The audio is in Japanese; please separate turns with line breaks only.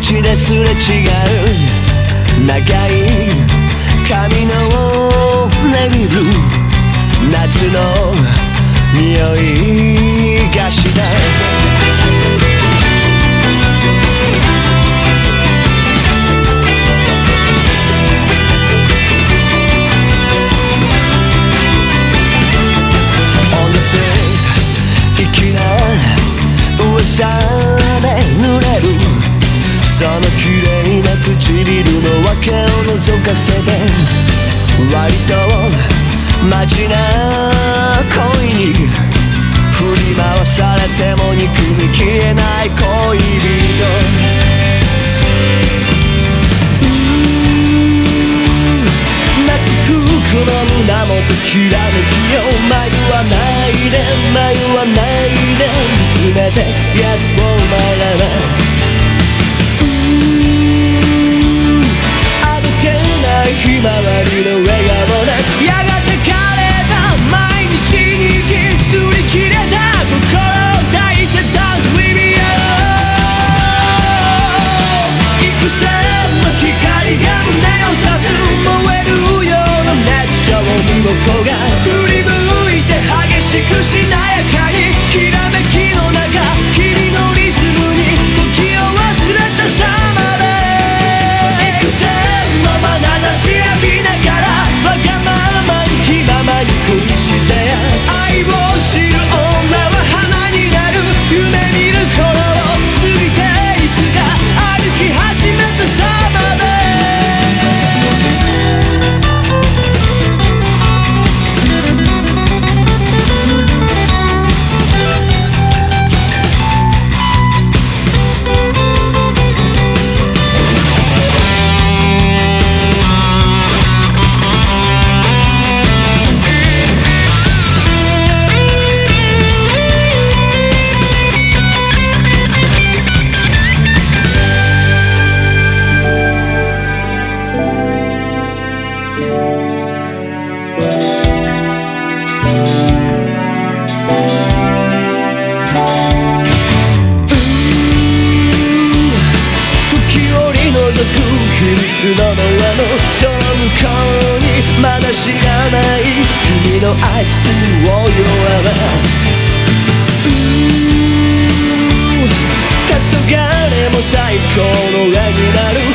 街ですれ違う長い髪のレビル夏の匂いがした温度性粋な噂。けを覗かせ割と街な恋に振り回されても憎み消えない恋人。夏服の胸元嫌い最高のラになる